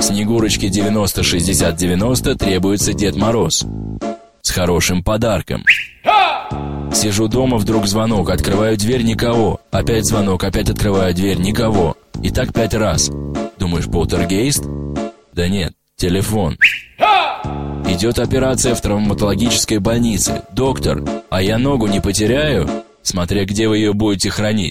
Снегурочке 90-60-90 требуется Дед Мороз. С хорошим подарком. Сижу дома, вдруг звонок, открываю дверь, никого. Опять звонок, опять открываю дверь, никого. И так пять раз. Думаешь, полтергейст? Да нет, телефон. Идет операция в травматологической больнице. Доктор, а я ногу не потеряю? Смотря где вы ее будете хранить.